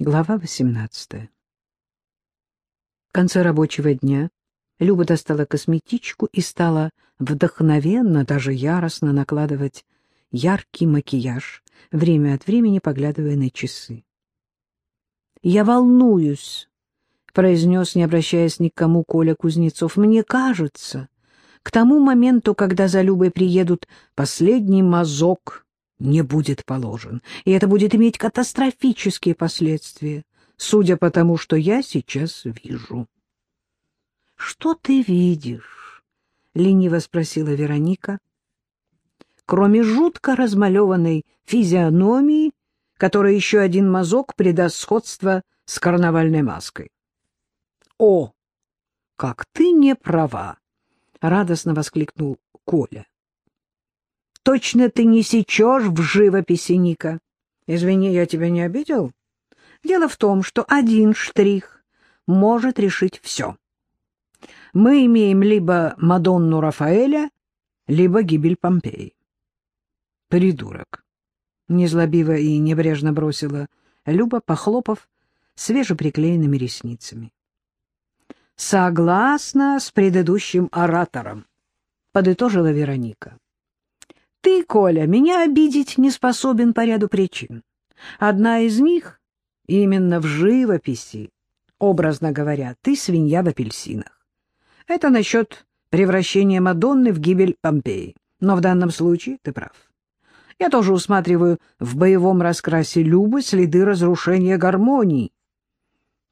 Глава 18. В конце рабочего дня Люба достала косметичку и стала вдохновенно, даже яростно накладывать яркий макияж, время от времени поглядывая на часы. «Я волнуюсь», — произнес, не обращаясь ни к кому, Коля Кузнецов. «Мне кажется, к тому моменту, когда за Любой приедут последний мазок не будет положен, и это будет иметь катастрофические последствия, судя по тому, что я сейчас вижу. — Что ты видишь? — лениво спросила Вероника. Кроме жутко размалеванной физиономии, которая еще один мазок придаст сходство с карнавальной маской. — О, как ты не права! — радостно воскликнул Коля. Точно ты не сечешь в живописи, Ника. Извини, я тебя не обидел? Дело в том, что один штрих может решить все. Мы имеем либо Мадонну Рафаэля, либо гибель Помпеи. Придурок. Незлобиво и небрежно бросила Люба, похлопав свежеприклеенными ресницами. Согласна с предыдущим оратором, подытожила Вероника. Ты, Коля, меня обидеть не способен по ряду причин. Одна из них именно в живописи. Образно говоря, ты свинья в апельсинах. Это насчет превращения Мадонны в гибель Помпеи. Но в данном случае ты прав. Я тоже усматриваю в боевом раскрасе Любы следы разрушения гармонии,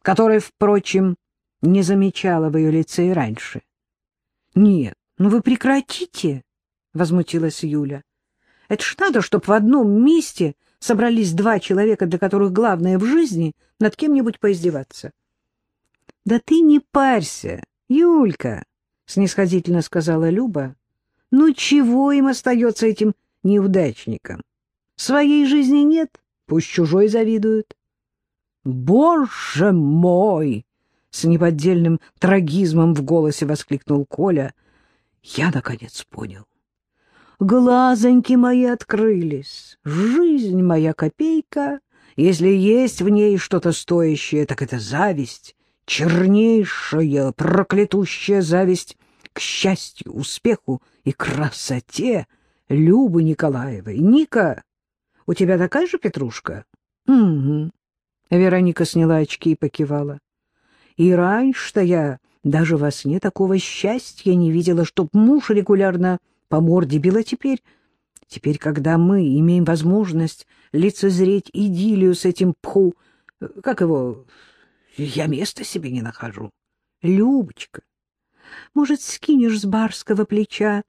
которые, впрочем, не замечала в ее лице и раньше. — Нет, ну вы прекратите, — возмутилась Юля. — Это ж надо, чтобы в одном месте собрались два человека, для которых главное в жизни над кем-нибудь поиздеваться. — Да ты не парься, Юлька, — снисходительно сказала Люба. — Ну чего им остается этим неудачникам? Своей жизни нет, пусть чужой завидуют. — Боже мой! — с неподдельным трагизмом в голосе воскликнул Коля. — Я, наконец, понял. Глазоньки мои открылись, жизнь моя копейка, если есть в ней что-то стоящее, так это зависть, чернейшая, проклятущая зависть к счастью, успеху и красоте Любы Николаевой. Ника, у тебя такая же петрушка? Угу. Вероника сняла очки и покивала. И раньше-то я даже во сне такого счастья не видела, чтоб муж регулярно по морде била теперь. Теперь, когда мы имеем возможность лицезреть идиллию с этим пху, как его, я места себе не нахожу. Любочка, может, скинешь с барского плеча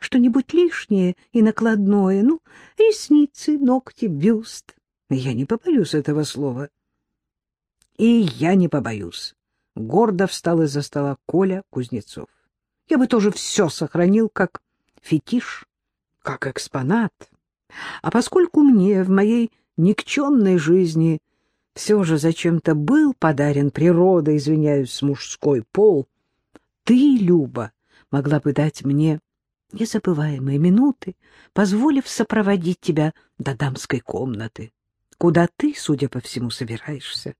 что-нибудь лишнее и накладное, ну, ресницы, ногти, бюст. Я не побоюсь этого слова. И я не побоюсь. Гордо встал из-за стола Коля Кузнецов. Я бы тоже все сохранил, как фетиш, как экспонат. А поскольку мне в моей никчемной жизни все же зачем-то был подарен природа, извиняюсь, мужской пол, ты, Люба, могла бы дать мне незабываемые минуты, позволив сопроводить тебя до дамской комнаты, куда ты, судя по всему, собираешься.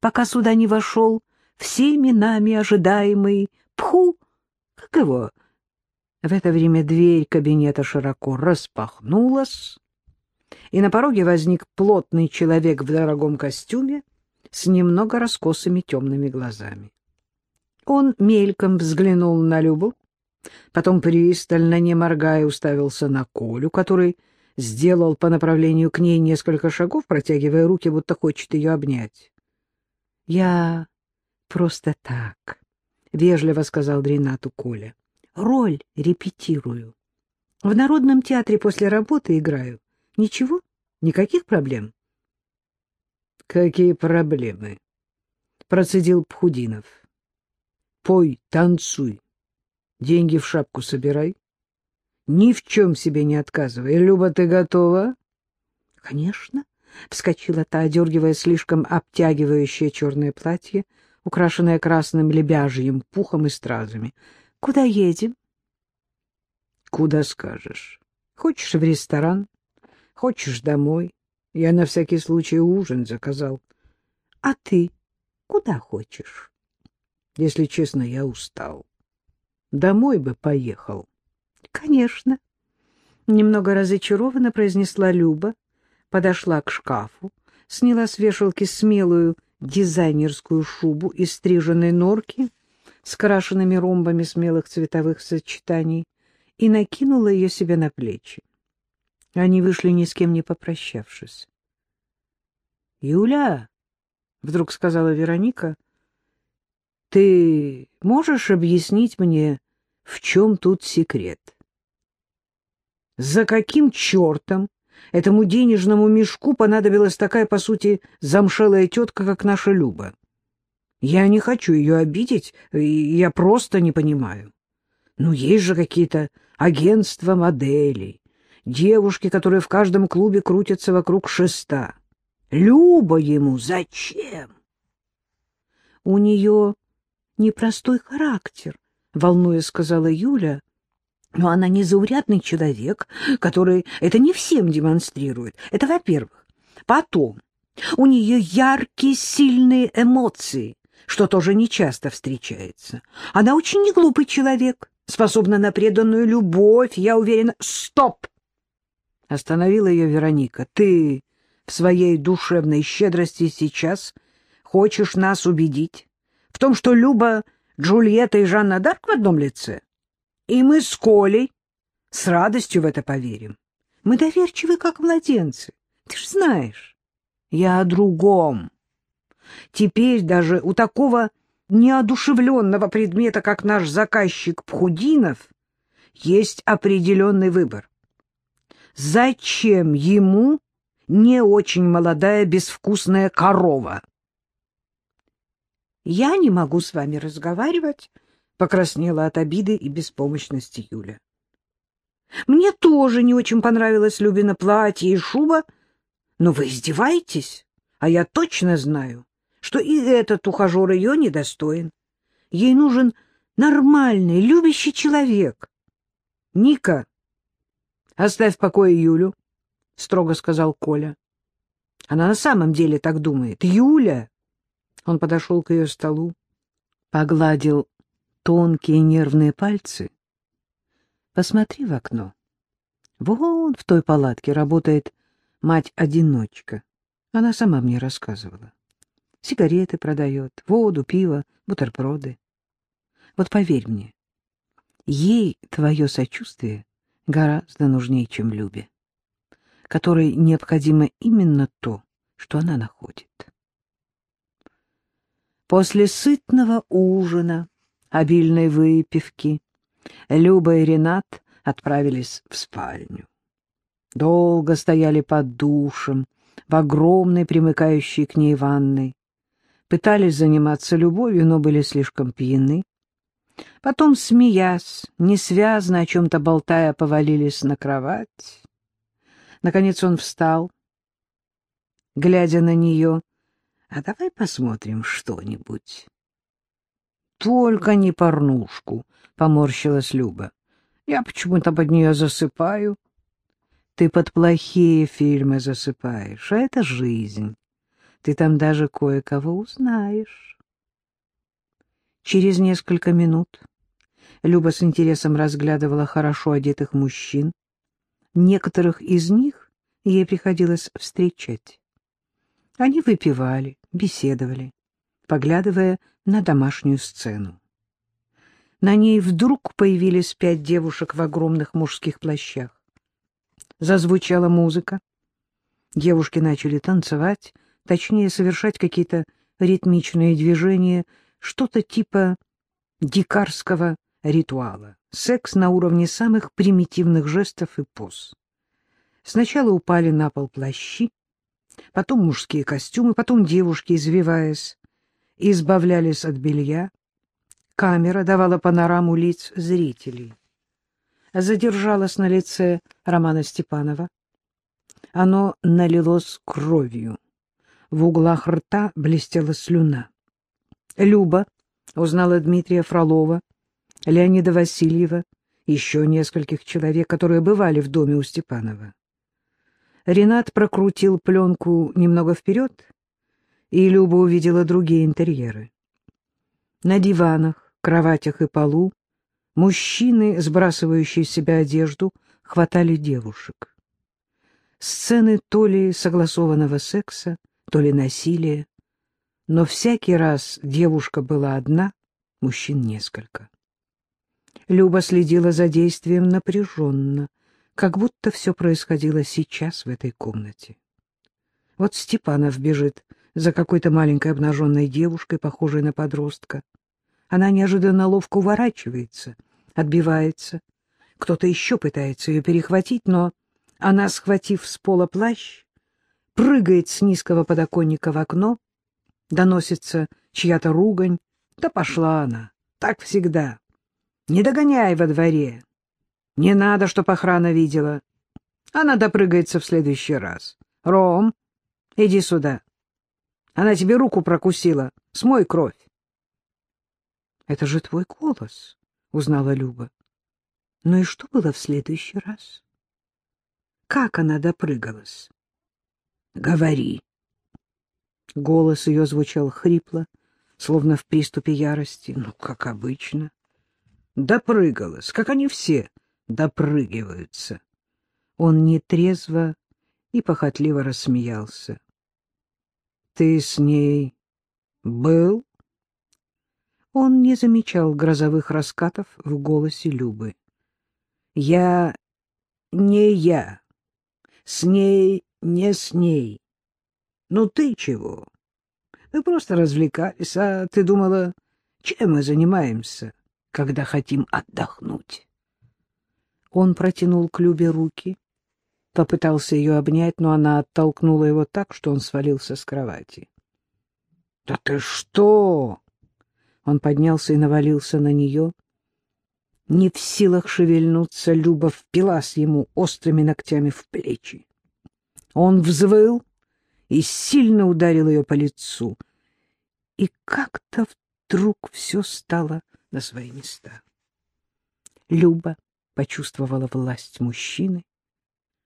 Пока сюда не вошел всеми нами ожидаемый Пху, как его, в это время дверь кабинета широко распахнулась, и на пороге возник плотный человек в дорогом костюме с немного раскосыми темными глазами. Он мельком взглянул на Любу, потом пристально, не моргая, уставился на Колю, который сделал по направлению к ней несколько шагов, протягивая руки, будто хочет ее обнять. — Я просто так, — вежливо сказал Дринату Коля роль репетирую. В Народном театре после работы играю. Ничего? Никаких проблем? — Какие проблемы? — процедил Пхудинов. — Пой, танцуй, деньги в шапку собирай. Ни в чем себе не отказывай. Люба, ты готова? — Конечно, — вскочила та, одергивая слишком обтягивающее черное платье, украшенное красным лебяжьим пухом и стразами. Куда едем? Куда скажешь. Хочешь в ресторан, хочешь домой. Я на всякий случай ужин заказал. А ты куда хочешь? Если честно, я устал. Домой бы поехал. Конечно. Немного разочарованно произнесла Люба, подошла к шкафу, сняла с вешалки смелую дизайнерскую шубу из стриженной норки с крашенными ромбами смелых цветовых сочетаний и накинула ее себе на плечи. Они вышли ни с кем не попрощавшись. — Юля, — вдруг сказала Вероника, — ты можешь объяснить мне, в чем тут секрет? За каким чертом этому денежному мешку понадобилась такая, по сути, замшелая тетка, как наша Люба? Я не хочу ее обидеть, я просто не понимаю. Ну, есть же какие-то агентства моделей, девушки, которые в каждом клубе крутятся вокруг шеста. Люба ему зачем? У нее непростой характер, — волнуясь сказала Юля, но она незаурядный человек, который это не всем демонстрирует. Это во-первых. Потом, у нее яркие, сильные эмоции, что тоже нечасто встречается. Она очень неглупый человек, способна на преданную любовь, я уверена. Стоп! Остановила ее Вероника. Ты в своей душевной щедрости сейчас хочешь нас убедить в том, что Люба, Джульетта и Жанна Дарк в одном лице? И мы с Колей с радостью в это поверим. Мы доверчивы, как младенцы. Ты ж знаешь. Я о другом. Теперь даже у такого неодушевленного предмета, как наш заказчик Пхудинов, есть определенный выбор. Зачем ему не очень молодая безвкусная корова? Я не могу с вами разговаривать, Покраснела от обиды и беспомощности Юля. Мне тоже не очень понравилось Любина платье и шуба, но вы издеваетесь, а я точно знаю, что и этот ухажер ее недостоин. Ей нужен нормальный, любящий человек. — Ника, оставь в покое Юлю, — строго сказал Коля. Она на самом деле так думает. Юля! Он подошел к ее столу, погладил тонкие нервные пальцы. Посмотри в окно. Вон в той палатке работает мать-одиночка. Она сама мне рассказывала. Сигареты продает, воду, пиво, бутерброды. Вот поверь мне, ей твое сочувствие гораздо нужнее, чем Любе, которой необходимо именно то, что она находит. После сытного ужина обильной выпивки, Люба и Ренат отправились в спальню. Долго стояли под душем, в огромной примыкающей к ней ванной. Пытались заниматься любовью, но были слишком пьяны. Потом, смеясь, несвязно о чем-то болтая, повалились на кровать. Наконец он встал, глядя на нее. — А давай посмотрим что-нибудь. Только не порнушку, — поморщилась Люба. Я почему-то под нее засыпаю. Ты под плохие фильмы засыпаешь, а это жизнь. Ты там даже кое-кого узнаешь. Через несколько минут Люба с интересом разглядывала хорошо одетых мужчин. Некоторых из них ей приходилось встречать. Они выпивали, беседовали поглядывая на домашнюю сцену. На ней вдруг появились пять девушек в огромных мужских плащах. Зазвучала музыка. Девушки начали танцевать, точнее, совершать какие-то ритмичные движения, что-то типа дикарского ритуала. Секс на уровне самых примитивных жестов и поз. Сначала упали на пол плащи, потом мужские костюмы, потом девушки, извиваясь, избавлялись от белья. Камера давала панораму лиц зрителей. Задержалась на лице Романа Степанова. Оно налилось кровью. В углах рта блестела слюна. Люба узнала Дмитрия Фролова, Леонида Васильева, еще нескольких человек, которые бывали в доме у Степанова. Ренат прокрутил пленку немного вперед и Люба увидела другие интерьеры. На диванах, кроватях и полу мужчины, сбрасывающие с себя одежду, хватали девушек. Сцены то ли согласованного секса, то ли насилия, но всякий раз девушка была одна, мужчин несколько. Люба следила за действием напряженно, как будто все происходило сейчас в этой комнате. Вот Степанов бежит за какой-то маленькой обнаженной девушкой, похожей на подростка. Она неожиданно ловко уворачивается, отбивается. Кто-то еще пытается ее перехватить, но она, схватив с пола плащ, прыгает с низкого подоконника в окно, доносится чья-то ругань. Да пошла она, так всегда. Не догоняй во дворе. Не надо, чтоб охрана видела. Она допрыгается в следующий раз. Ром, иди сюда. Она тебе руку прокусила. Смой кровь. — Это же твой голос, — узнала Люба. — Ну и что было в следующий раз? Как она допрыгалась? — Говори. Голос ее звучал хрипло, словно в приступе ярости. Ну, как обычно. Допрыгалась, как они все допрыгиваются. Он нетрезво и похотливо рассмеялся. Ты с ней был? Он не замечал грозовых раскатов в голосе Любы. Я не я. С ней не с ней. Ну ты чего? Мы просто развлекались, а ты думала, чем мы занимаемся, когда хотим отдохнуть? Он протянул к Любе руки, Попытался ее обнять, но она оттолкнула его так, что он свалился с кровати. — Да ты что? Он поднялся и навалился на нее. Не в силах шевельнуться, Люба впилась ему острыми ногтями в плечи. Он взвыл и сильно ударил ее по лицу. И как-то вдруг все стало на свои места. Люба почувствовала власть мужчины,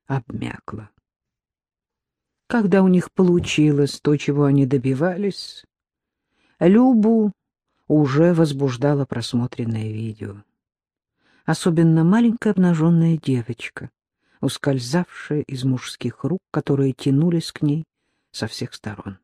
обмякла. Когда у них получилось то, чего они добивались, Любу уже возбуждало просмотренное видео. Особенно маленькая обнаженная девочка, ускользавшая из мужских рук, которые тянулись к ней со всех сторон.